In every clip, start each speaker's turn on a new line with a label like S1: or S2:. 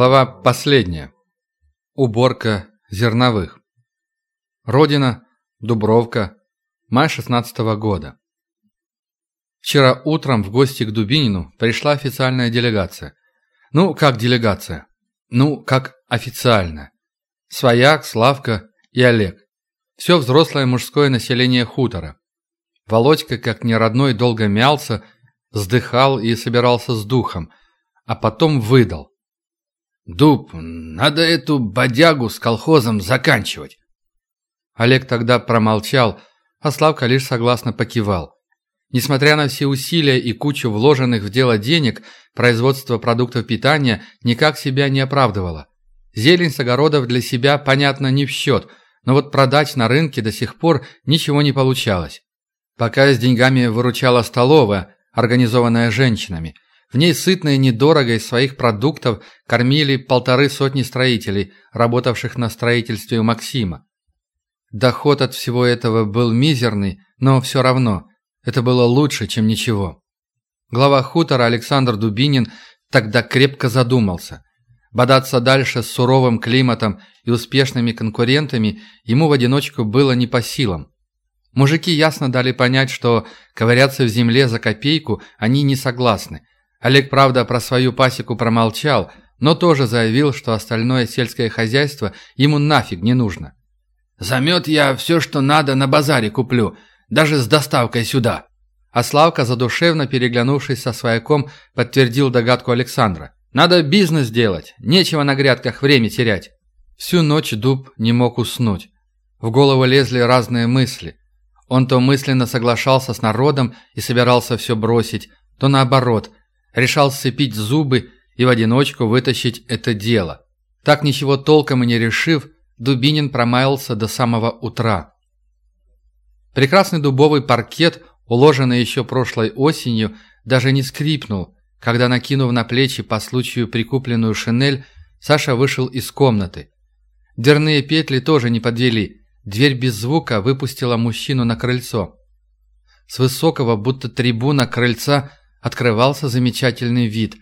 S1: Глава последняя. Уборка зерновых. Родина, Дубровка, май 16 -го года. Вчера утром в гости к Дубинину пришла официальная делегация. Ну, как делегация? Ну, как официально. Свояк, Славка и Олег. Все взрослое мужское население хутора. Володька, как неродной, долго мялся, вздыхал и собирался с духом, а потом выдал. «Дуб, надо эту бодягу с колхозом заканчивать». Олег тогда промолчал, а Славка лишь согласно покивал. Несмотря на все усилия и кучу вложенных в дело денег, производство продуктов питания никак себя не оправдывало. Зелень с огородов для себя, понятно, не в счет, но вот продать на рынке до сих пор ничего не получалось. Пока с деньгами выручала столовая, организованная женщинами – в ней сытно и недорого из своих продуктов кормили полторы сотни строителей, работавших на строительстве у Максима. Доход от всего этого был мизерный, но все равно это было лучше, чем ничего. Глава хутора Александр Дубинин тогда крепко задумался. Бодаться дальше с суровым климатом и успешными конкурентами ему в одиночку было не по силам. Мужики ясно дали понять, что ковыряться в земле за копейку они не согласны, Олег, правда, про свою пасеку промолчал, но тоже заявил, что остальное сельское хозяйство ему нафиг не нужно. «Замет я все, что надо, на базаре куплю, даже с доставкой сюда». А Славка, задушевно переглянувшись со свояком, подтвердил догадку Александра. «Надо бизнес делать, нечего на грядках время терять». Всю ночь Дуб не мог уснуть. В голову лезли разные мысли. Он то мысленно соглашался с народом и собирался все бросить, то наоборот – решал сцепить зубы и в одиночку вытащить это дело. Так ничего толком и не решив, Дубинин промаялся до самого утра. Прекрасный дубовый паркет, уложенный еще прошлой осенью, даже не скрипнул, когда, накинув на плечи по случаю прикупленную шинель, Саша вышел из комнаты. Дверные петли тоже не подвели, дверь без звука выпустила мужчину на крыльцо. С высокого, будто трибуна крыльца, открывался замечательный вид.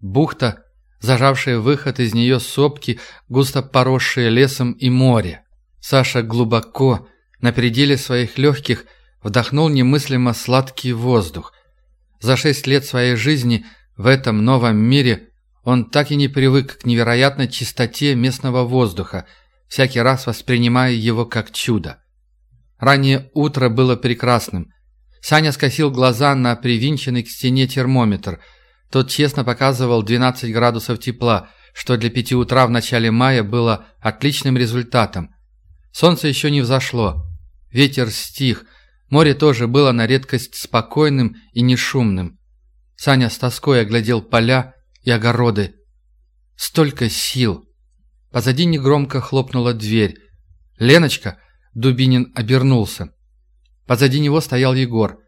S1: Бухта, зажавшая выход из нее сопки, густо поросшие лесом и море. Саша глубоко, на пределе своих легких, вдохнул немыслимо сладкий воздух. За шесть лет своей жизни в этом новом мире он так и не привык к невероятной чистоте местного воздуха, всякий раз воспринимая его как чудо. Раннее утро было прекрасным – Саня скосил глаза на привинченный к стене термометр. Тот честно показывал 12 градусов тепла, что для пяти утра в начале мая было отличным результатом. Солнце еще не взошло. Ветер стих. Море тоже было на редкость спокойным и нешумным. Саня с тоской оглядел поля и огороды. Столько сил! Позади негромко хлопнула дверь. «Леночка!» — Дубинин обернулся. Позади него стоял Егор.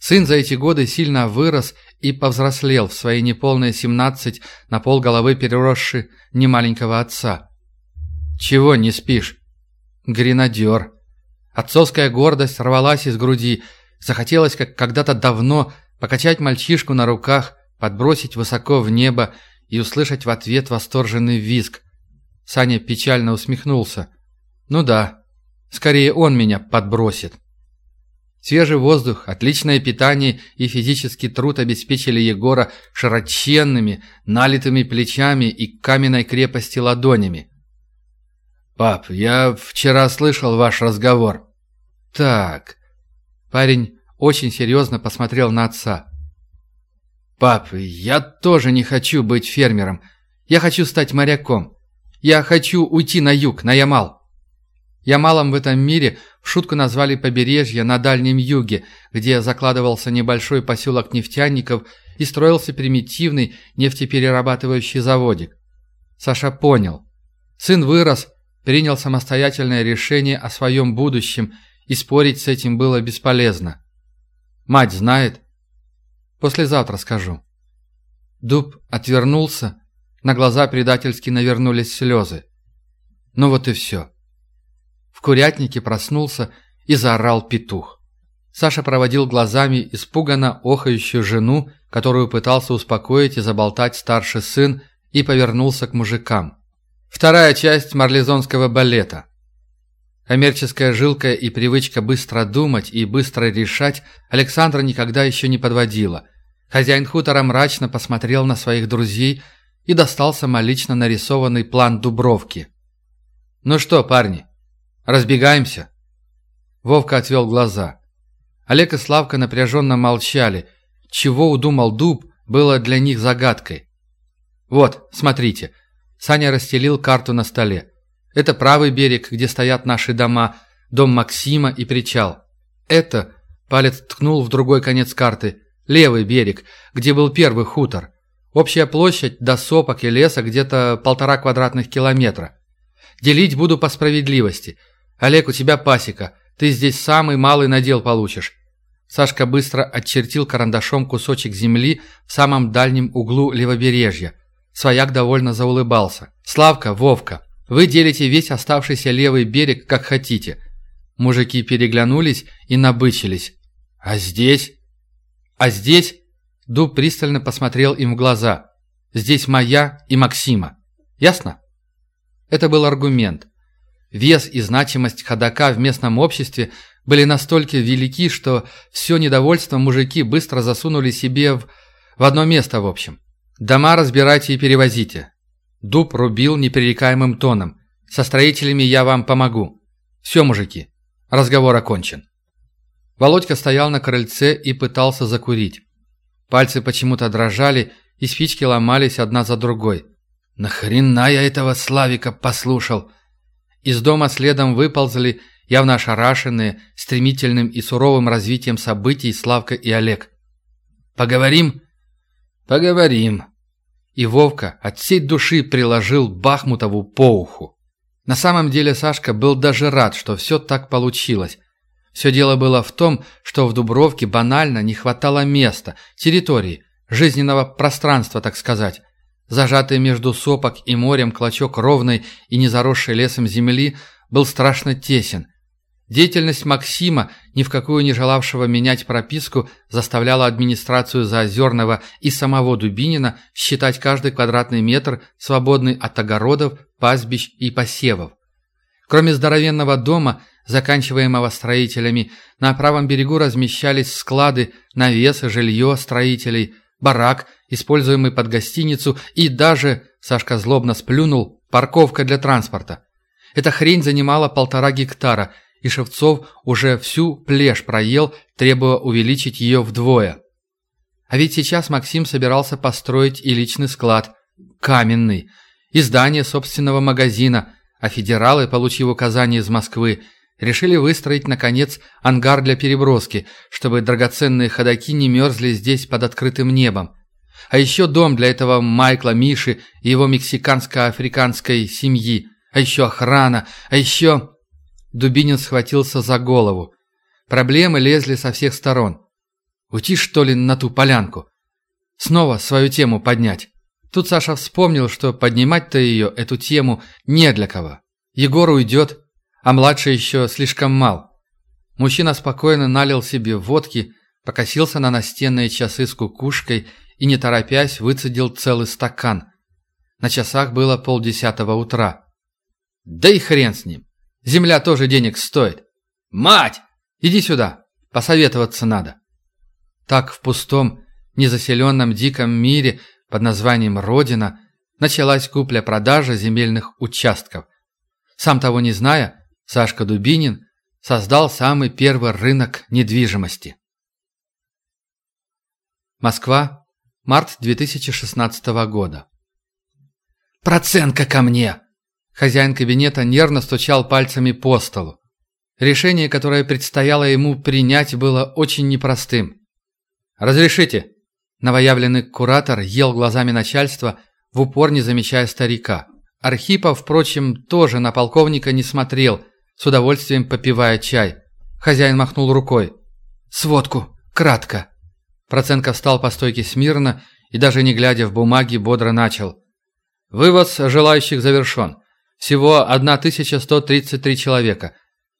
S1: Сын за эти годы сильно вырос и повзрослел в свои неполные семнадцать, на пол головы переросший немаленького отца. «Чего не спишь?» «Гренадер». Отцовская гордость рвалась из груди. Захотелось, как когда-то давно, покачать мальчишку на руках, подбросить высоко в небо и услышать в ответ восторженный визг. Саня печально усмехнулся. «Ну да, скорее он меня подбросит». Свежий воздух, отличное питание и физический труд обеспечили Егора широченными, налитыми плечами и каменной крепости ладонями. «Пап, я вчера слышал ваш разговор». «Так...» Парень очень серьезно посмотрел на отца. «Пап, я тоже не хочу быть фермером. Я хочу стать моряком. Я хочу уйти на юг, на Ямал». Ямалом в этом мире шутку назвали побережье на Дальнем Юге, где закладывался небольшой поселок нефтяников и строился примитивный нефтеперерабатывающий заводик. Саша понял. Сын вырос, принял самостоятельное решение о своем будущем, и спорить с этим было бесполезно. Мать знает? Послезавтра скажу. Дуб отвернулся, на глаза предательски навернулись слезы. Ну вот и все. В курятнике проснулся и заорал петух. Саша проводил глазами испуганно охающую жену, которую пытался успокоить и заболтать старший сын, и повернулся к мужикам. Вторая часть марлезонского балета. Коммерческая жилка и привычка быстро думать и быстро решать Александра никогда еще не подводила. Хозяин хутора мрачно посмотрел на своих друзей и достал самолично нарисованный план Дубровки. «Ну что, парни, разбегаемся?» Вовка отвел глаза. Олег и Славка напряженно молчали. Чего удумал Дуб, было для них загадкой. «Вот, смотрите». Саня расстелил карту на столе. Это правый берег, где стоят наши дома, дом Максима и причал. Это, палец ткнул в другой конец карты, левый берег, где был первый хутор. Общая площадь до сопок и леса где-то полтора квадратных километра. Делить буду по справедливости. Олег, у тебя пасека. Ты здесь самый малый надел получишь. Сашка быстро отчертил карандашом кусочек земли в самом дальнем углу левобережья. Свояк довольно заулыбался. «Славка, Вовка, вы делите весь оставшийся левый берег, как хотите». Мужики переглянулись и набычились. «А здесь?» «А здесь?» Дуб пристально посмотрел им в глаза. «Здесь моя и Максима. Ясно?» Это был аргумент. Вес и значимость ходока в местном обществе были настолько велики, что все недовольство мужики быстро засунули себе в, в одно место в общем. Дома разбирайте и перевозите. Дуб рубил непререкаемым тоном. Со строителями я вам помогу. Все, мужики, разговор окончен. Володька стоял на крыльце и пытался закурить. Пальцы почему-то дрожали, и спички ломались одна за другой. «Нахрена я этого Славика послушал?» Из дома следом выползли, явно ошарашенные, стремительным и суровым развитием событий Славка и Олег. «Поговорим?» «Поговорим». И Вовка от всей души приложил Бахмутову по уху. На самом деле Сашка был даже рад, что все так получилось. Все дело было в том, что в Дубровке банально не хватало места, территории, жизненного пространства, так сказать. Зажатый между сопок и морем клочок ровной и не заросшей лесом земли был страшно тесен. Деятельность Максима, ни в какую не желавшего менять прописку, заставляла администрацию Заозерного и самого Дубинина считать каждый квадратный метр свободный от огородов, пастбищ и посевов. Кроме здоровенного дома, заканчиваемого строителями, на правом берегу размещались склады, навесы, жилье строителей, барак – используемый под гостиницу, и даже, Сашка злобно сплюнул, парковка для транспорта. Эта хрень занимала полтора гектара, и Шевцов уже всю плешь проел, требуя увеличить ее вдвое. А ведь сейчас Максим собирался построить и личный склад, каменный, и здание собственного магазина, а федералы, получив указание из Москвы, решили выстроить, наконец, ангар для переброски, чтобы драгоценные ходаки не мерзли здесь под открытым небом. А еще дом для этого Майкла, Миши и его мексиканско-африканской семьи. А еще охрана. А еще... Дубинин схватился за голову. Проблемы лезли со всех сторон. Уйти, что ли, на ту полянку? Снова свою тему поднять. Тут Саша вспомнил, что поднимать-то ее, эту тему, не для кого. Егор уйдет, а младший еще слишком мал. Мужчина спокойно налил себе водки, покосился на настенные часы с кукушкой и, не торопясь, выцедил целый стакан. На часах было полдесятого утра. Да и хрен с ним. Земля тоже денег стоит. Мать! Иди сюда. Посоветоваться надо. Так в пустом, незаселенном диком мире под названием «Родина» началась купля-продажа земельных участков. Сам того не зная, Сашка Дубинин создал самый первый рынок недвижимости. Москва, Март 2016 года. «Проценка ко мне!» Хозяин кабинета нервно стучал пальцами по столу. Решение, которое предстояло ему принять, было очень непростым. «Разрешите?» Новоявленный куратор ел глазами начальства, в упор не замечая старика. Архипов, впрочем, тоже на полковника не смотрел, с удовольствием попивая чай. Хозяин махнул рукой. «Сводку, кратко!» Проценко встал по стойке смирно и, даже не глядя в бумаги, бодро начал. «Вывоз желающих завершен. Всего 1133 человека.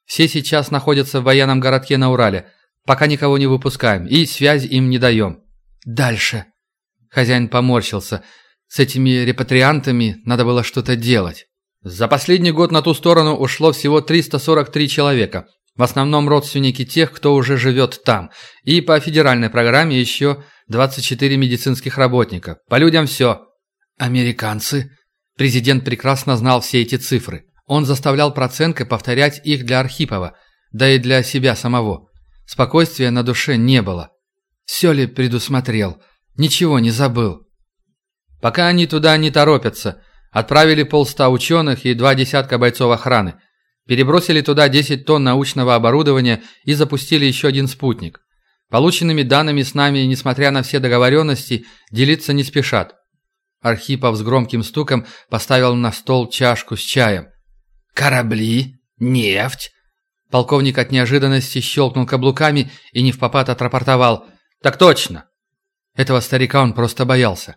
S1: Все сейчас находятся в военном городке на Урале. Пока никого не выпускаем и связь им не даем». «Дальше». Хозяин поморщился. С этими репатриантами надо было что-то делать. За последний год на ту сторону ушло всего 343 человека, в основном родственники тех, кто уже живет там, и по федеральной программе еще 24 медицинских работника. По людям все. Американцы? Президент прекрасно знал все эти цифры. Он заставлял Проценко повторять их для Архипова, да и для себя самого. Спокойствия на душе не было. Все ли предусмотрел? Ничего не забыл. Пока они туда не торопятся, отправили полста ученых и два десятка бойцов охраны. Перебросили туда 10 тонн научного оборудования и запустили еще один спутник. Полученными данными с нами, несмотря на все договоренности, делиться не спешат. Архипов с громким стуком поставил на стол чашку с чаем. «Корабли? Нефть?» Полковник от неожиданности щелкнул каблуками и не в попад отрапортовал. «Так точно!» Этого старика он просто боялся.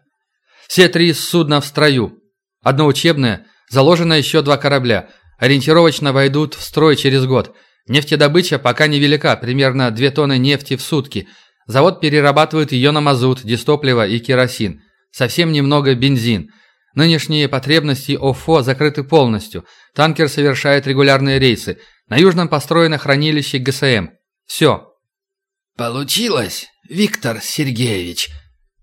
S1: «Все три судна в строю. Одно учебное, заложено еще два корабля. Ориентировочно войдут в строй через год. Нефтедобыча пока невелика, примерно 2 тонны нефти в сутки. Завод перерабатывает ее на мазут, дистопливо и керосин. Совсем немного бензин. Нынешние потребности ОФО закрыты полностью. Танкер совершает регулярные рейсы. На южном построено хранилище ГСМ. Все.
S2: «Получилось, Виктор Сергеевич!»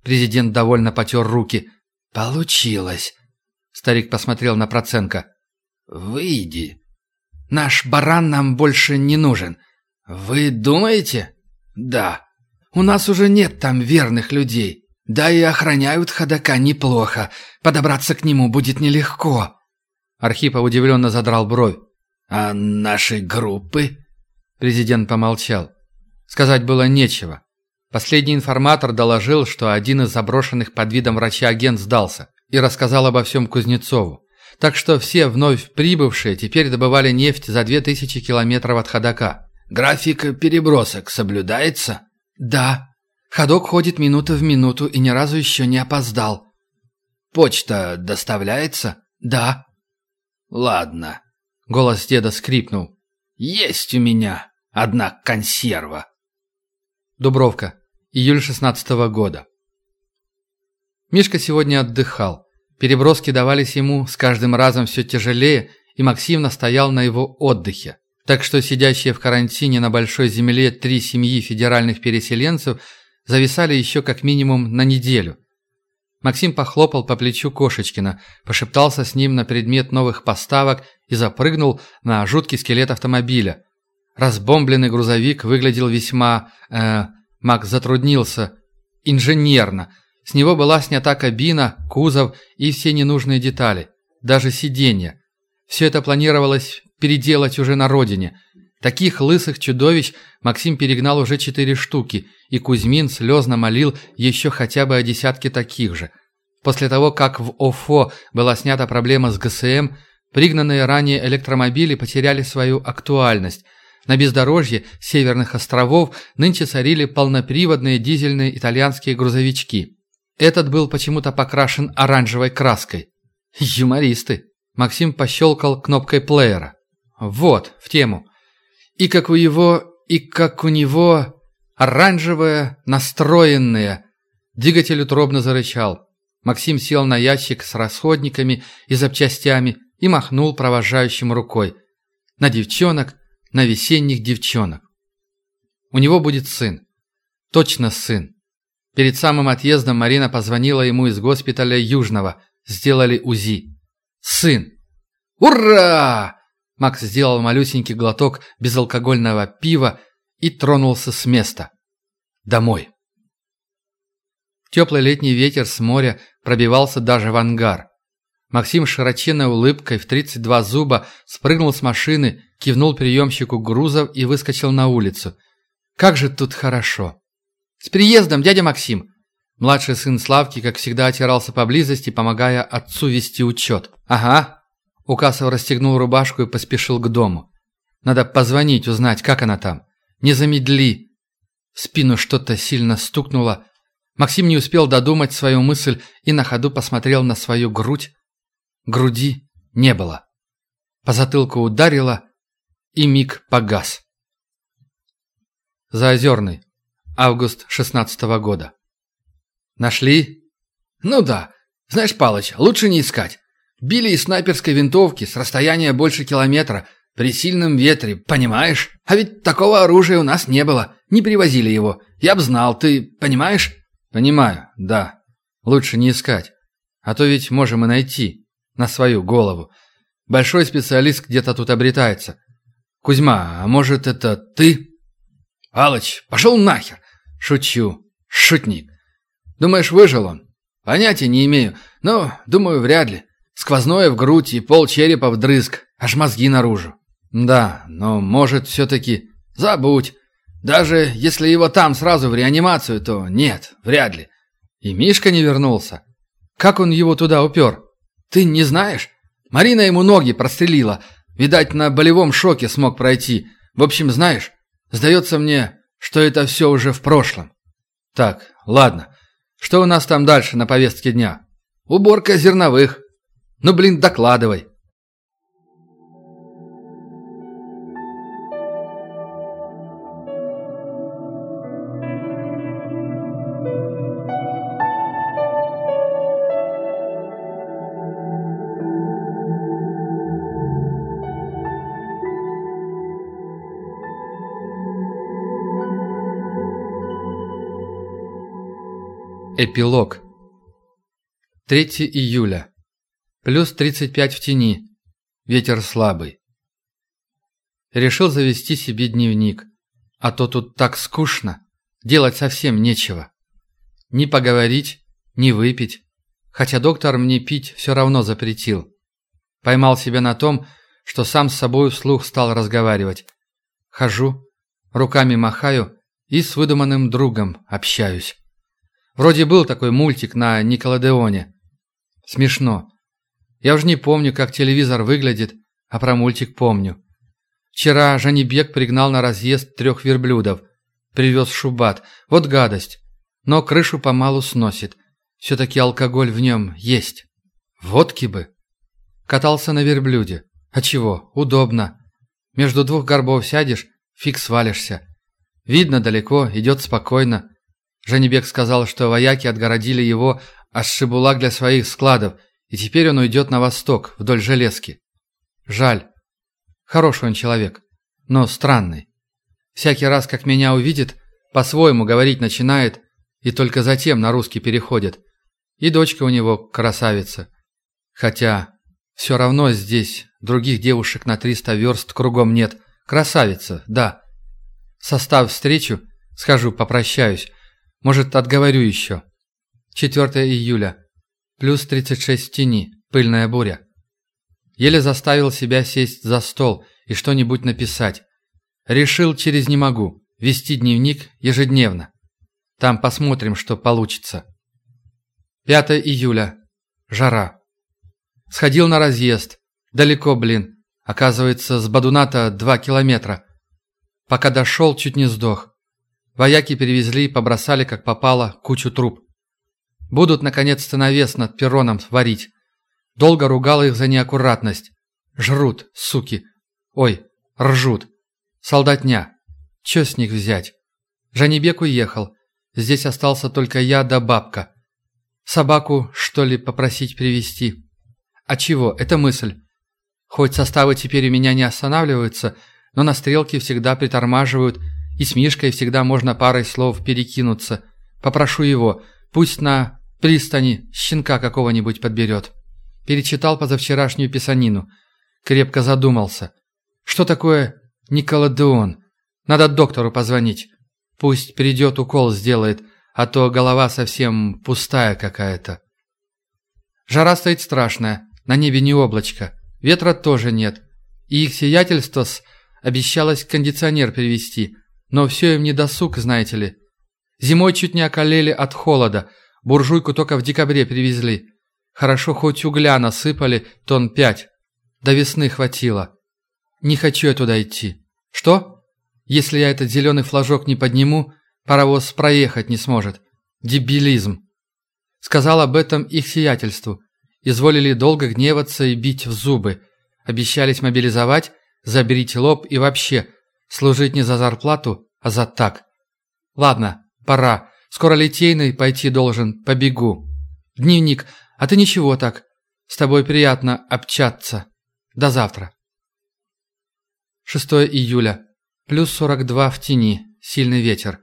S2: Президент довольно потер руки. «Получилось!» Старик посмотрел на Проценко. «Выйди. Наш баран нам больше не нужен. Вы думаете?» «Да. У нас уже нет там верных людей. Да и охраняют ходока неплохо. Подобраться к нему будет нелегко».
S1: Архипов удивленно задрал бровь.
S2: «А наши группы?»
S1: Президент помолчал. Сказать было нечего. Последний информатор доложил, что один из заброшенных под видом врача агент сдался и рассказал обо всем Кузнецову. Так что все вновь прибывшие теперь добывали нефть за две тысячи километров от ходока.
S2: «График перебросок соблюдается?»
S1: «Да. Ходок ходит минута в минуту и ни разу еще не опоздал».
S2: «Почта доставляется?»
S1: «Да».
S2: «Ладно».
S1: Голос деда скрипнул.
S2: «Есть у меня одна консерва».
S1: Дубровка. Июль шестнадцатого года. Мишка сегодня отдыхал. Переброски давались ему с каждым разом все тяжелее, и Максим настоял на его отдыхе. Так что сидящие в карантине на большой земле три семьи федеральных переселенцев зависали еще как минимум на неделю. Максим похлопал по плечу Кошечкина, пошептался с ним на предмет новых поставок и запрыгнул на жуткий скелет автомобиля. Разбомбленный грузовик выглядел весьма... Э, Макс затруднился. Инженерно – с него была снята кабина, кузов и все ненужные детали, даже сиденья. Все это планировалось переделать уже на родине. Таких лысых чудовищ Максим перегнал уже четыре штуки, и Кузьмин слезно молил еще хотя бы о десятке таких же. После того, как в ОФО была снята проблема с ГСМ, пригнанные ранее электромобили потеряли свою актуальность. На бездорожье северных островов нынче царили полноприводные дизельные итальянские грузовички. Этот был почему-то покрашен оранжевой краской. Юмористы. Максим пощелкал кнопкой плеера. Вот, в тему. И как у его, и как у него... Оранжевое, настроенное. Двигатель утробно зарычал. Максим сел на ящик с расходниками и запчастями и махнул провожающим рукой. На девчонок, на весенних девчонок. У него будет сын. Точно сын. Перед самым отъездом Марина позвонила ему из госпиталя Южного. Сделали УЗИ. Сын! Ура! Макс сделал малюсенький глоток безалкогольного пива и тронулся с места. Домой. Теплый летний ветер с моря пробивался даже в ангар. Максим широченной улыбкой в 32 зуба спрыгнул с машины, кивнул приемщику грузов и выскочил на улицу. Как же тут хорошо! «С приездом, дядя Максим!» Младший сын Славки, как всегда, отирался поблизости, помогая отцу вести учет. «Ага». Укасов расстегнул рубашку и поспешил к дому. «Надо позвонить, узнать, как она там. Не замедли». В спину что-то сильно стукнуло. Максим не успел додумать свою мысль и на ходу посмотрел на свою грудь. Груди не было. По затылку ударило, и миг погас. Заозерный. Август шестнадцатого года. Нашли?
S2: Ну да. Знаешь, Палыч, лучше не искать. Били из снайперской винтовки с расстояния больше километра, при сильном ветре, понимаешь? А ведь такого оружия у нас не было, не привозили его. Я б знал, ты понимаешь?»
S1: «Понимаю, да. Лучше не искать. А то ведь можем и найти. На свою голову. Большой специалист где-то тут обретается. Кузьма, а может это ты?»
S2: «Алыч, пошел нахер!»
S1: «Шучу. Шутник.
S2: Думаешь, выжил он?» «Понятия не имею, но, думаю, вряд ли. Сквозное в грудь и пол черепа вдрызг, аж мозги наружу».
S1: «Да, но может все-таки...»
S2: «Забудь. Даже если его там сразу в реанимацию, то нет, вряд ли».
S1: «И Мишка не вернулся? Как он его туда упер?»
S2: «Ты не знаешь? Марина ему ноги прострелила. Видать, на болевом шоке смог пройти. В общем, знаешь, сдается мне, что это все уже в прошлом».
S1: «Так, ладно. Что у нас там дальше на повестке дня?»
S2: «Уборка зерновых». «Ну, блин, докладывай».
S1: Эпилог. 3 июля. Плюс 35 в тени. Ветер слабый. Решил завести себе дневник. А то тут так скучно. Делать совсем нечего. Ни поговорить, ни выпить. Хотя доктор мне пить все равно запретил. Поймал себя на том, что сам с собой вслух стал разговаривать. Хожу, руками махаю и с выдуманным другом общаюсь. Вроде был такой мультик на Николодеоне. Смешно. Я уже не помню, как телевизор выглядит, а про мультик помню. Вчера Жанибек пригнал на разъезд трех верблюдов. Привез шубат. Вот гадость. Но крышу помалу сносит. Все-таки алкоголь в нем есть. Водки бы. Катался на верблюде. А чего? Удобно. Между двух горбов сядешь, фиг свалишься. Видно далеко, идет спокойно. Жанибек сказал, что вояки отгородили его от Шибулак для своих складов, и теперь он уйдет на восток, вдоль железки. Жаль. Хороший он человек, но странный. Всякий раз, как меня увидит, по-своему говорить начинает, и только затем на русский переходит. И дочка у него красавица. Хотя все равно здесь других девушек на 300 верст кругом нет. Красавица, да. Состав встречу, схожу, попрощаюсь, может, отговорю еще. 4 июля. Плюс 36 в тени. Пыльная буря. Еле заставил себя сесть за стол и что-нибудь написать. Решил через «не могу» вести дневник ежедневно. Там посмотрим, что получится. 5 июля. Жара. Сходил на разъезд. Далеко, блин. Оказывается, с Бадуната два километра. Пока дошел, чуть не сдох. Вояки перевезли и побросали, как попало, кучу труп. Будут, наконец-то, навес над перроном варить. Долго ругал их за неаккуратность. Жрут, суки. Ой, ржут. Солдатня. Че с них взять? Жанибек уехал. Здесь остался только я да бабка. Собаку, что ли, попросить привести? А чего? Это мысль. Хоть составы теперь у меня не останавливаются, но на стрелке всегда притормаживают и с Мишкой всегда можно парой слов перекинуться. Попрошу его, пусть на пристани щенка какого-нибудь подберет. Перечитал позавчерашнюю писанину. Крепко задумался. Что такое Николодеон? Надо доктору позвонить. Пусть придет укол сделает, а то голова совсем пустая какая-то. Жара стоит страшная, на небе не облачко, ветра тоже нет. И их сиятельство обещалось кондиционер привезти – но все им не досуг, знаете ли. Зимой чуть не околели от холода. Буржуйку только в декабре привезли. Хорошо хоть угля насыпали тон пять. До весны хватило. Не хочу я туда идти. Что? Если я этот зеленый флажок не подниму, паровоз проехать не сможет. Дебилизм. Сказал об этом их сиятельству. Изволили долго гневаться и бить в зубы. Обещались мобилизовать, заберить лоб и вообще – Служить не за зарплату, а за так. Ладно, пора. Скоро Литейный пойти должен, побегу. Дневник. А ты ничего так. С тобой приятно общаться. До завтра. 6 июля. Плюс 42 в тени. Сильный ветер.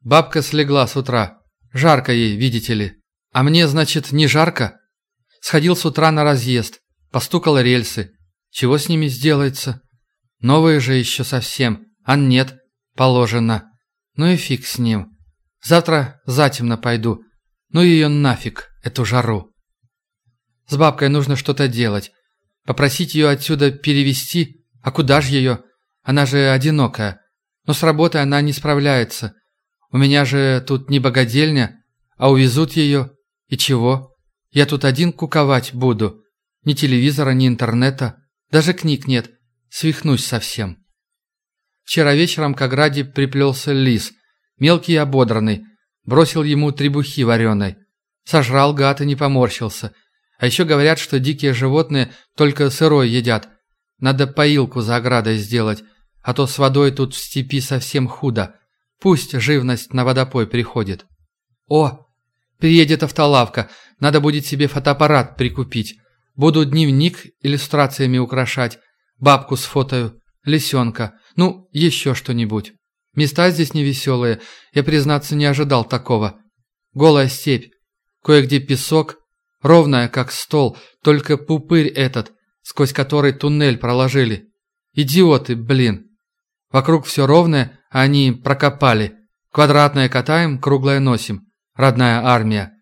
S1: Бабка слегла с утра. Жарко ей, видите ли. А мне, значит, не жарко? Сходил с утра на разъезд. Постукал рельсы. Чего с ними сделается? Новые же еще совсем. А нет, положено. Ну и фиг с ним. Завтра затемно пойду. Ну ее нафиг, эту жару. С бабкой нужно что-то делать. Попросить ее отсюда перевести. А куда же ее? Она же одинокая. Но с работой она не справляется. У меня же тут не богадельня, а увезут ее. И чего? Я тут один куковать буду. Ни телевизора, ни интернета. Даже книг нет. Свихнусь совсем. Вчера вечером к ограде приплелся лис. Мелкий и ободранный. Бросил ему требухи вареной. Сожрал гад и не поморщился. А еще говорят, что дикие животные только сырой едят. Надо поилку за оградой сделать, а то с водой тут в степи совсем худо. Пусть живность на водопой приходит. О, приедет автолавка, надо будет себе фотоаппарат прикупить. Буду дневник иллюстрациями украшать, бабку с фотою, лисенка, ну, еще что-нибудь. Места здесь невеселые, я, признаться, не ожидал такого. Голая степь, кое-где песок, ровная, как стол, только пупырь этот, сквозь который туннель проложили. Идиоты, блин. Вокруг все ровное, а они прокопали. Квадратное катаем, круглое носим. Родная армия.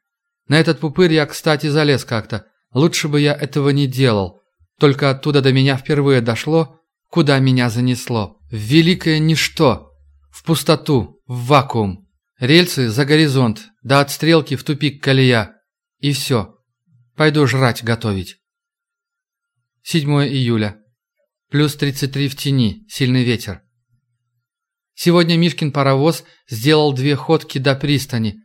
S1: На этот пупырь я, кстати, залез как-то. Лучше бы я этого не делал. Только оттуда до меня впервые дошло, куда меня занесло. В великое ничто. В пустоту, в вакуум. Рельсы за горизонт, до отстрелки в тупик колея. И все. Пойду жрать готовить. 7 июля. Плюс 33 в тени, сильный ветер. Сегодня Мишкин паровоз сделал две ходки до пристани.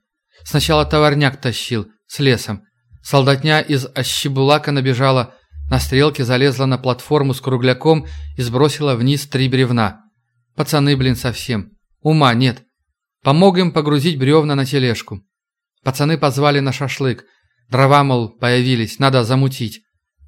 S1: Сначала товарняк тащил, с лесом. Солдатня из Ощебулака набежала, на стрелке залезла на платформу с кругляком и сбросила вниз три бревна. Пацаны, блин, совсем. Ума нет. Помог им погрузить бревна на тележку. Пацаны позвали на шашлык. Дрова, мол, появились, надо замутить.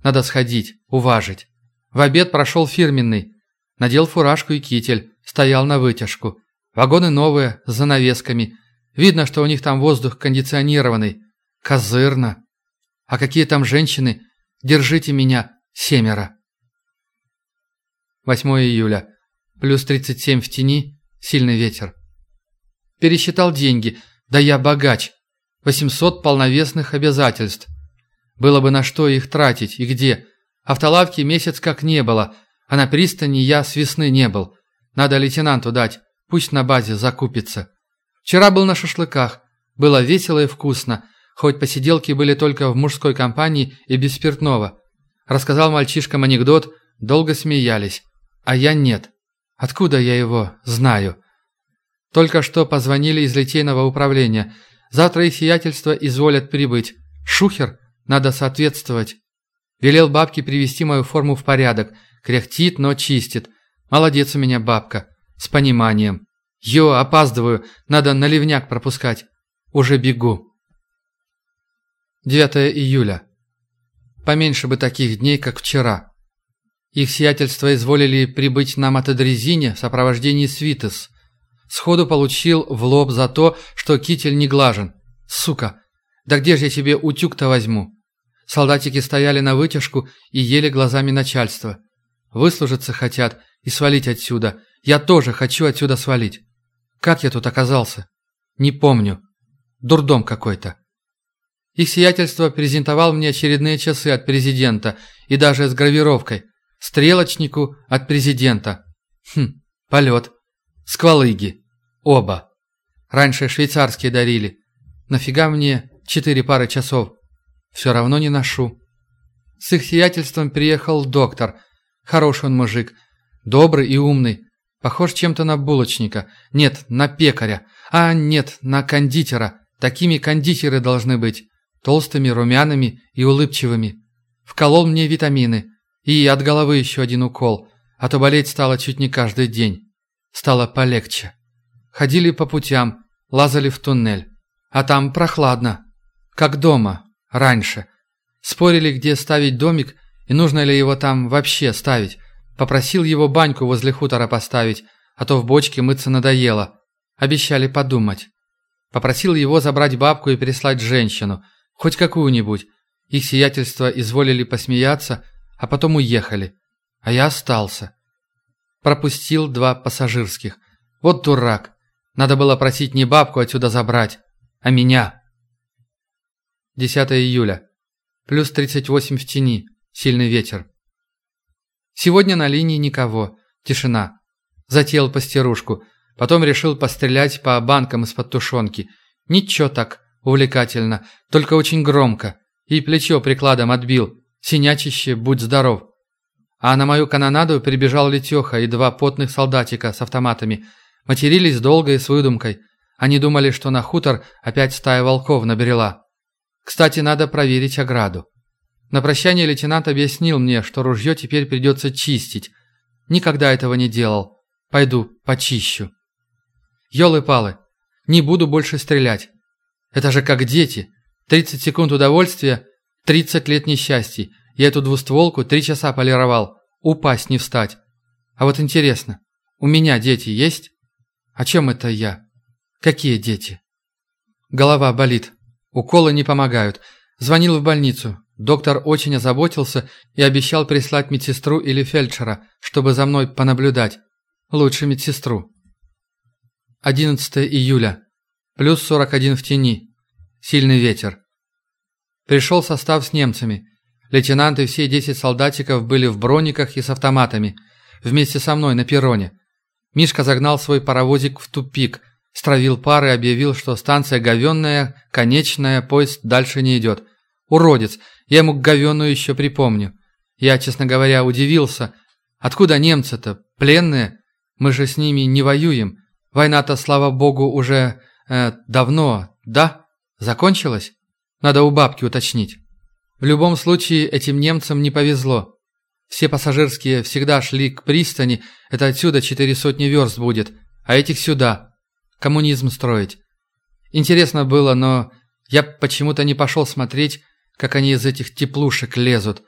S1: Надо сходить, уважить. В обед прошел фирменный. Надел фуражку и китель, стоял на вытяжку. Вагоны новые, с занавесками. Видно, что у них там воздух кондиционированный. Козырно. А какие там женщины? Держите меня, семеро. 8 июля. Плюс 37 в тени, сильный ветер. Пересчитал деньги, да я богач. 800 полновесных обязательств. Было бы на что их тратить и где. Автолавки месяц как не было, а на пристани я с весны не был. Надо лейтенанту дать, пусть на базе закупится. Вчера был на шашлыках. Было весело и вкусно, хоть посиделки были только в мужской компании и без спиртного. Рассказал мальчишкам анекдот, долго смеялись. А я нет. Откуда я его знаю? Только что позвонили из литейного управления. Завтра их сиятельство изволят прибыть. Шухер надо соответствовать. Велел бабке привести мою форму в порядок. Кряхтит, но чистит. Молодец у меня бабка. С пониманием. Йо, опаздываю. Надо наливняк пропускать. Уже бегу. 9 июля. Поменьше бы таких дней, как вчера. Их сиятельство изволили прибыть на Матадрезине в сопровождении Свитес. Сходу получил в лоб за то, что китель не глажен. Сука! Да где же я себе утюг-то возьму? Солдатики стояли на вытяжку и ели глазами начальства. Выслужиться хотят и свалить отсюда. Я тоже хочу отсюда свалить. Как я тут оказался? Не помню. Дурдом какой-то. Их сиятельство презентовал мне очередные часы от президента и даже с гравировкой. Стрелочнику от президента. Хм, полет. Сквалыги. Оба. Раньше швейцарские дарили. Нафига мне четыре пары часов? Все равно не ношу. С их сиятельством приехал доктор. Хороший он мужик. Добрый и умный. Похож чем-то на булочника. Нет, на пекаря. А, нет, на кондитера. Такими кондитеры должны быть. Толстыми, румяными и улыбчивыми. Вколол мне витамины. И от головы еще один укол. А то болеть стало чуть не каждый день. Стало полегче. Ходили по путям, лазали в туннель. А там прохладно. Как дома, Раньше. Спорили, где ставить домик и нужно ли его там вообще ставить. Попросил его баньку возле хутора поставить, а то в бочке мыться надоело. Обещали подумать. Попросил его забрать бабку и переслать женщину, хоть какую-нибудь. Их сиятельство изволили посмеяться, а потом уехали. А я остался. Пропустил два пассажирских. Вот дурак. Надо было просить не бабку отсюда забрать, а меня. 10 июля. Плюс 38 в тени. Сильный ветер. Сегодня на линии никого. Тишина. Затеял постирушку. Потом решил пострелять по банкам из-под тушенки. Ничего так увлекательно, только очень громко. И плечо прикладом отбил. Синячище, будь здоров. А на мою канонаду прибежал Летеха и два потных солдатика с автоматами. Матерились долго и с выдумкой. Они думали, что на хутор опять стая волков набрела. Кстати, надо проверить ограду. На прощание лейтенант объяснил мне, что ружье теперь придется чистить. Никогда этого не делал. Пойду почищу. Ёлы-палы, не буду больше стрелять. Это же как дети. 30 секунд удовольствия, 30 лет несчастья. Я эту двустволку три часа полировал. Упасть не встать. А вот интересно, у меня дети есть? О чем это я? Какие дети? Голова болит. Уколы не помогают. Звонил в больницу. Доктор очень озаботился и обещал прислать медсестру или фельдшера, чтобы за мной понаблюдать. Лучше медсестру. 11 июля. Плюс 41 в тени. Сильный ветер. Пришел состав с немцами. Лейтенант и все 10 солдатиков были в брониках и с автоматами. Вместе со мной на перроне. Мишка загнал свой паровозик в тупик – Стравил пары и объявил, что станция говенная, конечная, поезд дальше не идет. Уродец, я ему говенную еще припомню. Я, честно говоря, удивился. Откуда немцы-то? Пленные? Мы же с ними не воюем. Война-то, слава богу, уже э, давно, да? Закончилась? Надо у бабки уточнить. В любом случае, этим немцам не повезло. Все пассажирские всегда шли к пристани, это отсюда четыре сотни верст будет, а этих сюда коммунизм строить. Интересно было, но я почему-то не пошел смотреть, как они из этих теплушек лезут.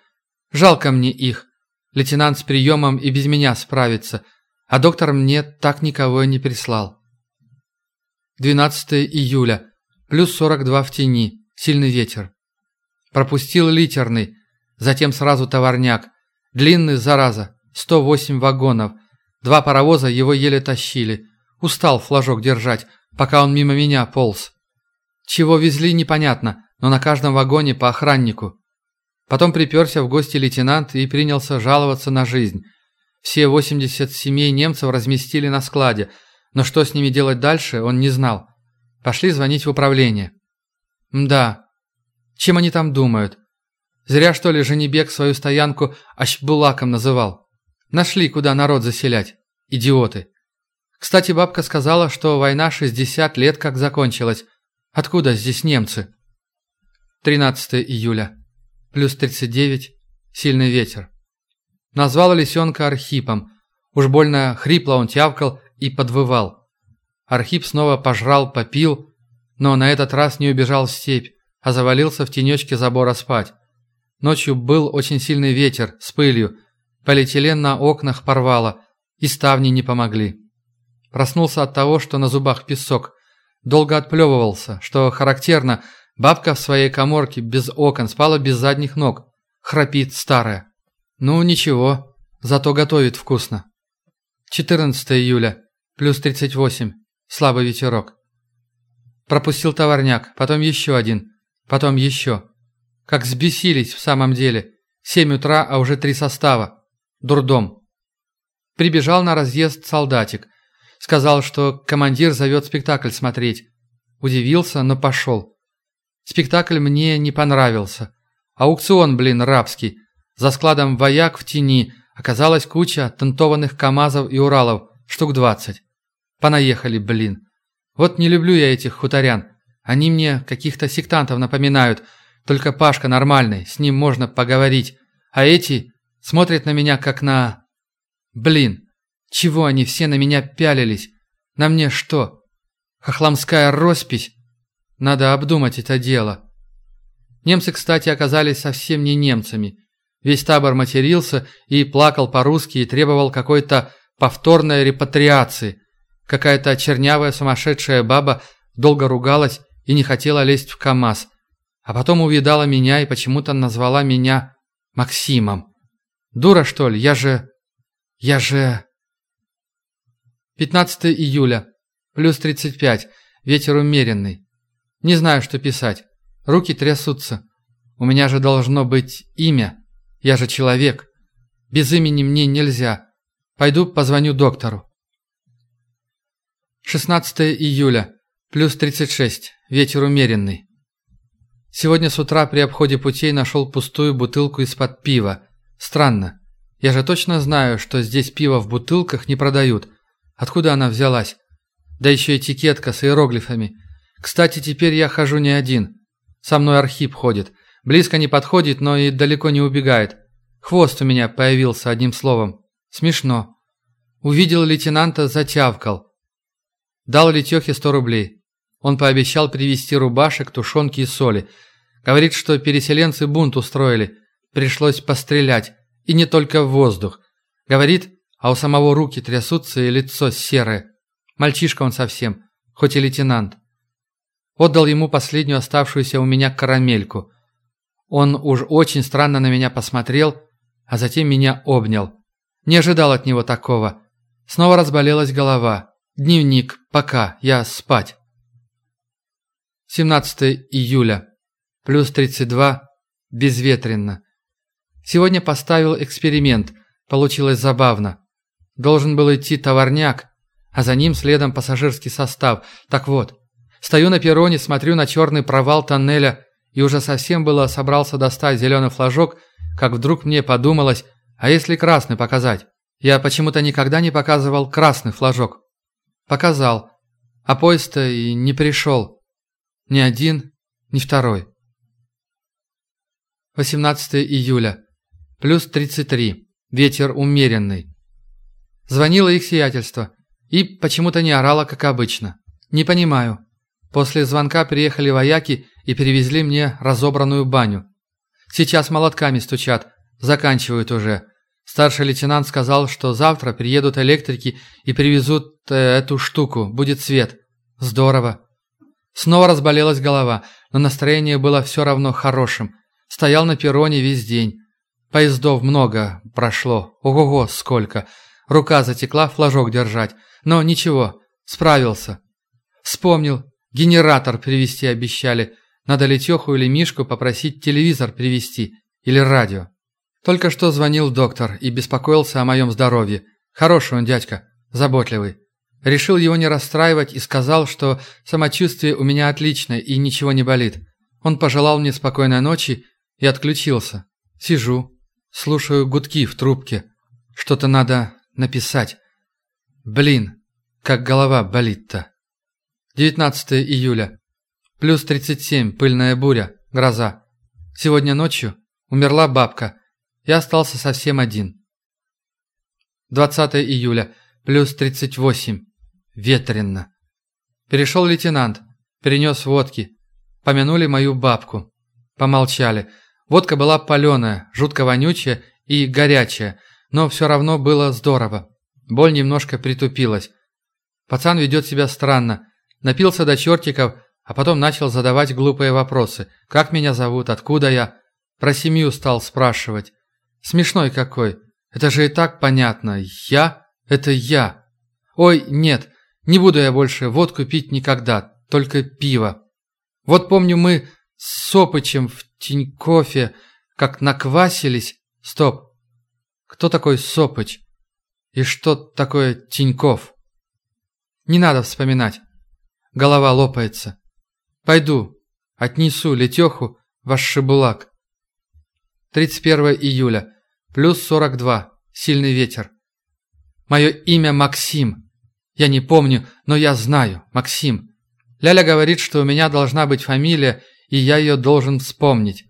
S1: Жалко мне их. Лейтенант с приемом и без меня справится, а доктор мне так никого и не прислал. 12 июля. Плюс 42 в тени. Сильный ветер. Пропустил литерный, затем сразу товарняк. Длинный, зараза, 108 вагонов. Два паровоза его еле тащили. Устал флажок держать, пока он мимо меня полз. Чего везли, непонятно, но на каждом вагоне по охраннику. Потом приперся в гости лейтенант и принялся жаловаться на жизнь. Все 80 семей немцев разместили на складе, но что с ними делать дальше, он не знал. Пошли звонить в управление. Да. Чем они там думают? Зря, что ли, Женебек свою стоянку Ашбулаком называл. Нашли, куда народ заселять. Идиоты. Кстати, бабка сказала, что война 60 лет как закончилась. Откуда здесь немцы? 13 июля. Плюс 39. Сильный ветер. Назвал лисенка Архипом. Уж больно хрипло он тявкал и подвывал. Архип снова пожрал, попил, но на этот раз не убежал в степь, а завалился в тенечке забора спать. Ночью был очень сильный ветер с пылью, полиэтилен на окнах порвало, и ставни не помогли. Проснулся от того, что на зубах песок. Долго отплевывался, что характерно, бабка в своей коморке без окон спала без задних ног. Храпит старая. Ну, ничего, зато готовит вкусно. 14 июля, плюс 38, слабый ветерок. Пропустил товарняк, потом еще один, потом еще. Как сбесились в самом деле. Семь утра, а уже три состава. Дурдом. Прибежал на разъезд солдатик – Сказал, что командир зовет спектакль смотреть. Удивился, но пошел. Спектакль мне не понравился. Аукцион, блин, рабский. За складом вояк в тени оказалась куча тантованных КАМАЗов и Уралов, штук двадцать. Понаехали, блин. Вот не люблю я этих хуторян. Они мне каких-то сектантов напоминают. Только Пашка нормальный, с ним можно поговорить. А эти смотрят на меня как на... Блин, чего они все на меня пялились? На мне что? Хохламская роспись? Надо обдумать это дело. Немцы, кстати, оказались совсем не немцами. Весь табор матерился и плакал по-русски и требовал какой-то повторной репатриации. Какая-то чернявая сумасшедшая баба долго ругалась и не хотела лезть в КАМАЗ. А потом увидала меня и почему-то назвала меня Максимом. Дура, что ли? Я же... Я же... 15 июля. Плюс 35. Ветер умеренный. Не знаю, что писать. Руки трясутся. У меня же должно быть имя. Я же человек. Без имени мне нельзя. Пойду позвоню доктору. 16 июля. Плюс 36. Ветер умеренный. Сегодня с утра при обходе путей нашел пустую бутылку из-под пива. Странно. Я же точно знаю, что здесь пиво в бутылках не продают. Откуда она взялась? Да еще этикетка с иероглифами. Кстати, теперь я хожу не один. Со мной Архип ходит. Близко не подходит, но и далеко не убегает. Хвост у меня появился, одним словом. Смешно. Увидел лейтенанта, затявкал. Дал Летехе сто рублей. Он пообещал привезти рубашек, тушенки и соли. Говорит, что переселенцы бунт устроили. Пришлось пострелять. И не только в воздух. Говорит, а у самого руки трясутся и лицо серое. Мальчишка он совсем, хоть и лейтенант. Отдал ему последнюю оставшуюся у меня карамельку. Он уж очень странно на меня посмотрел, а затем меня обнял. Не ожидал от него такого. Снова разболелась голова. Дневник, пока, я спать. 17 июля. Плюс 32. Безветренно. Сегодня поставил эксперимент. Получилось забавно. Должен был идти товарняк, а за ним следом пассажирский состав. Так вот, стою на перроне, смотрю на черный провал тоннеля и уже совсем было собрался достать зеленый флажок, как вдруг мне подумалось, а если красный показать? Я почему-то никогда не показывал красный флажок. Показал, а поезд-то и не пришел. Ни один, ни второй. 18 июля. Плюс 33. Ветер умеренный. Звонило их сиятельство. И почему-то не орало, как обычно. Не понимаю. После звонка приехали вояки и перевезли мне разобранную баню. Сейчас молотками стучат. Заканчивают уже. Старший лейтенант сказал, что завтра приедут электрики и привезут эту штуку. Будет свет. Здорово. Снова разболелась голова, но настроение было все равно хорошим. Стоял на перроне весь день. Поездов много прошло. Ого-го, сколько. Рука затекла флажок держать. Но ничего, справился. Вспомнил, генератор привезти обещали. Надо Летеху или Мишку попросить телевизор привезти. Или радио. Только что звонил доктор и беспокоился о моем здоровье. Хороший он дядька, заботливый. Решил его не расстраивать и сказал, что самочувствие у меня отличное и ничего не болит. Он пожелал мне спокойной ночи и отключился. Сижу, слушаю гудки в трубке. Что-то надо написать. Блин, как голова болит-то. 19 июля. Плюс 37, пыльная буря, гроза. Сегодня ночью умерла бабка. Я остался совсем один. 20 июля. Плюс 38. Ветренно. Перешел лейтенант. Перенес водки. Помянули мою бабку. Помолчали. Водка была паленая, жутко вонючая и горячая, но все равно было здорово. Боль немножко притупилась. Пацан ведет себя странно. Напился до чертиков, а потом начал задавать глупые вопросы. Как меня зовут, откуда я? Про семью стал спрашивать. Смешной какой. Это же и так понятно. Я – это я. Ой, нет, не буду я больше водку пить никогда, только пиво. Вот помню мы с Сопычем в Тинькофе, как наквасились. Стоп, кто такой Сопыч? И что такое Тиньков? Не надо вспоминать. Голова лопается. Пойду, отнесу Летеху ваш шибулак. 31 июля. Плюс 42. Сильный ветер. Мое имя Максим. Я не помню, но я знаю. Максим. Ляля говорит, что у меня должна быть фамилия, и я ее должен вспомнить.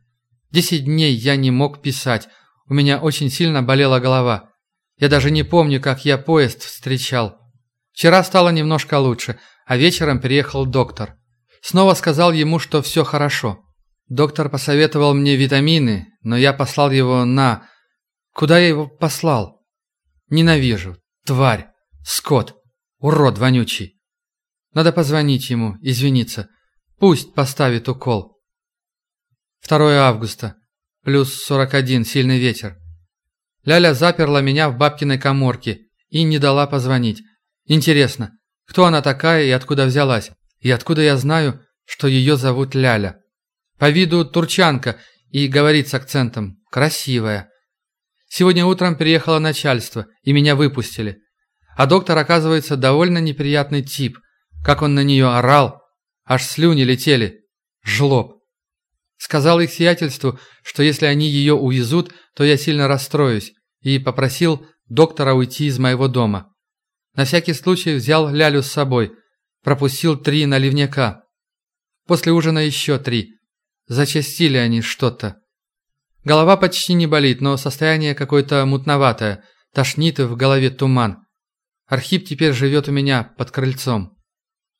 S1: Десять дней я не мог писать. У меня очень сильно болела голова. Я даже не помню, как я поезд встречал. Вчера стало немножко лучше, а вечером приехал доктор. Снова сказал ему, что все хорошо. Доктор посоветовал мне витамины, но я послал его на... Куда я его послал? Ненавижу. Тварь. Скот. Урод вонючий. Надо позвонить ему, извиниться. Пусть поставит укол. 2 августа. Плюс 41, сильный ветер. Ляля заперла меня в бабкиной коморке и не дала позвонить. Интересно, кто она такая и откуда взялась? И откуда я знаю, что ее зовут Ляля? По виду турчанка и говорит с акцентом. Красивая. Сегодня утром приехало начальство, и меня выпустили. А доктор, оказывается, довольно неприятный тип. Как он на нее орал. Аж слюни летели. Жлоб. Сказал их сиятельству, что если они ее увезут, то я сильно расстроюсь, и попросил доктора уйти из моего дома. На всякий случай взял Лялю с собой, пропустил три наливняка. После ужина еще три. Зачастили они что-то. Голова почти не болит, но состояние какое-то мутноватое. Тошнит и в голове туман. Архип теперь живет у меня под крыльцом.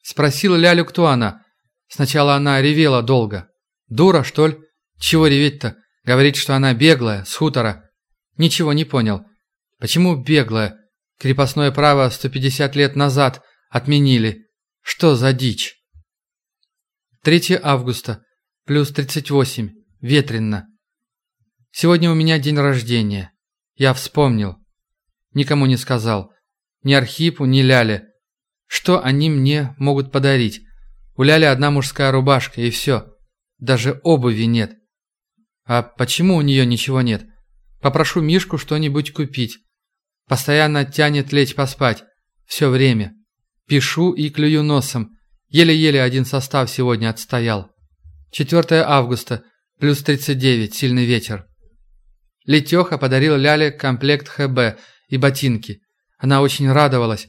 S1: Спросил Лялю, кто она. Сначала она ревела долго. Дура, что ли? Чего реветь-то? Говорит, что она беглая, с хутора. Ничего не понял. Почему беглая? Крепостное право 150 лет назад отменили. Что за дичь? 3 августа. Плюс 38. Ветренно. Сегодня у меня день рождения. Я вспомнил. Никому не сказал. Ни Архипу, ни Ляле. Что они мне могут подарить? У Ляли одна мужская рубашка, и все. Даже обуви нет. А почему у нее ничего нет? Попрошу Мишку что-нибудь купить. Постоянно тянет лечь поспать. Все время. Пишу и клюю носом. Еле-еле один состав сегодня отстоял. 4 августа, плюс 39, сильный ветер. Летеха подарил Ляле комплект ХБ и ботинки. Она очень радовалась.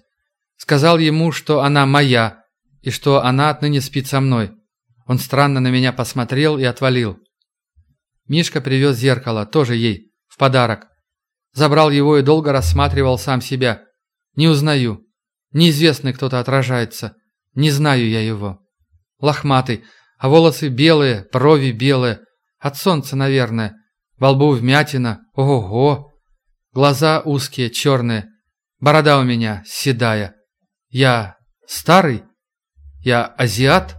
S1: Сказал ему, что она моя, и что она отныне спит со мной. Он странно на меня посмотрел и отвалил. Мишка привез зеркало, тоже ей, в подарок. Забрал его и долго рассматривал сам себя. Не узнаю. Неизвестный кто-то отражается. Не знаю я его. Лохматый, а волосы белые, брови белые. От солнца, наверное. Во лбу вмятина. Ого! Глаза узкие, черные. Борода у меня седая. Я старый? Я азиат?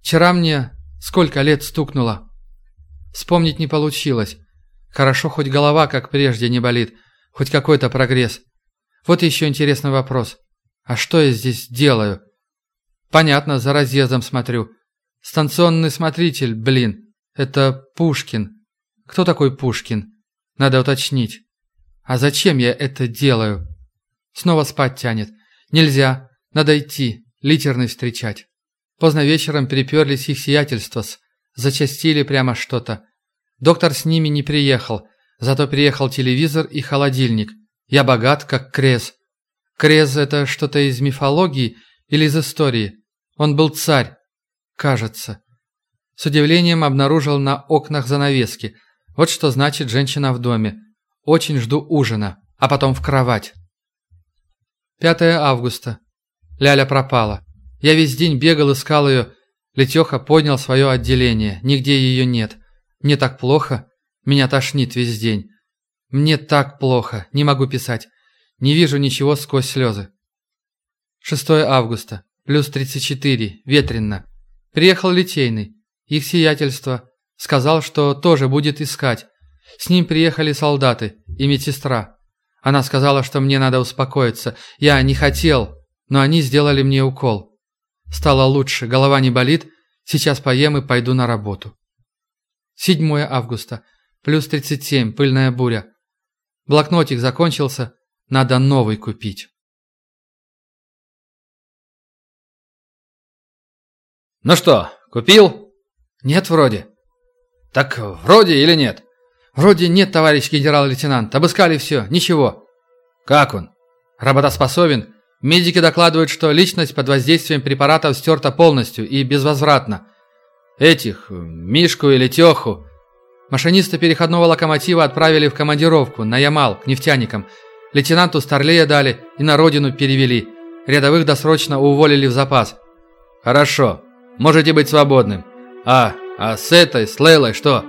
S1: Вчера мне сколько лет стукнуло? Вспомнить не получилось. Хорошо, хоть голова, как прежде, не болит. Хоть какой-то прогресс. Вот еще интересный вопрос. А что я здесь делаю? Понятно, за разъездом смотрю. Станционный смотритель, блин. Это Пушкин. Кто такой Пушкин? Надо уточнить. А зачем я это делаю? Снова спать тянет. Нельзя. Надо идти. Литерный встречать. Поздно вечером приперлись их сиятельства. Зачастили прямо что-то. Доктор с ними не приехал. Зато приехал телевизор и холодильник. Я богат, как Крез. Крез – это что-то из мифологии или из истории. Он был царь. Кажется. С удивлением обнаружил на окнах занавески – вот что значит женщина в доме. Очень жду ужина, а потом в кровать. 5 августа. Ляля пропала. Я весь день бегал, искал ее. Летеха поднял свое отделение. Нигде ее нет. Мне так плохо. Меня тошнит весь день. Мне так плохо. Не могу писать. Не вижу ничего сквозь слезы. 6 августа. Плюс 34. Ветренно. Приехал Литейный. Их сиятельство. Сказал, что тоже будет искать. С ним приехали солдаты и медсестра. Она сказала, что мне надо успокоиться. Я не хотел, но они сделали мне укол. Стало лучше, голова не болит. Сейчас поем и пойду на работу. 7 августа. Плюс 37, пыльная буря. Блокнотик закончился, надо новый купить.
S2: «Ну что, купил?»
S1: «Нет, вроде».
S2: «Так вроде или нет?»
S1: «Вроде нет, товарищ генерал-лейтенант. Обыскали все. Ничего».
S2: «Как он?»
S1: «Работоспособен. Медики докладывают, что личность под воздействием препаратов стерта полностью и безвозвратно.
S2: Этих, Мишку или Теху?»
S1: Машиниста переходного локомотива отправили в командировку на Ямал к нефтяникам. Лейтенанту Старлея дали и на родину перевели. Рядовых досрочно уволили в запас.
S2: «Хорошо. Можете быть свободным. А,
S1: А с этой, с Лейлой что?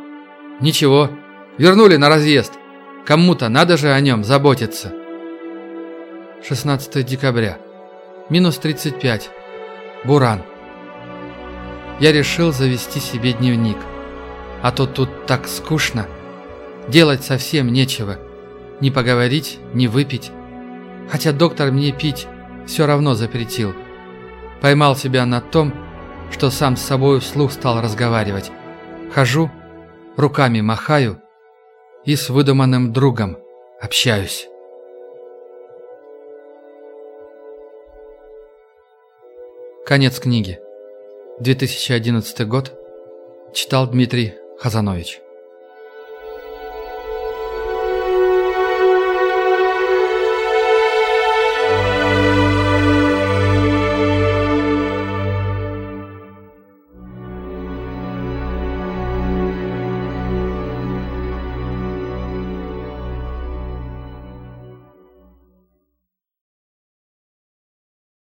S1: Ничего. Вернули на разъезд. Кому-то надо же о нем заботиться. 16 декабря. Минус 35. Буран. Я решил завести себе дневник. А то тут так скучно. Делать совсем нечего. Ни поговорить, ни выпить. Хотя доктор мне пить все равно запретил. Поймал себя на том, что сам с собой вслух стал разговаривать. Хожу, руками махаю и с выдуманным другом общаюсь. Конец книги. 2011 год. Читал Дмитрий Хазанович.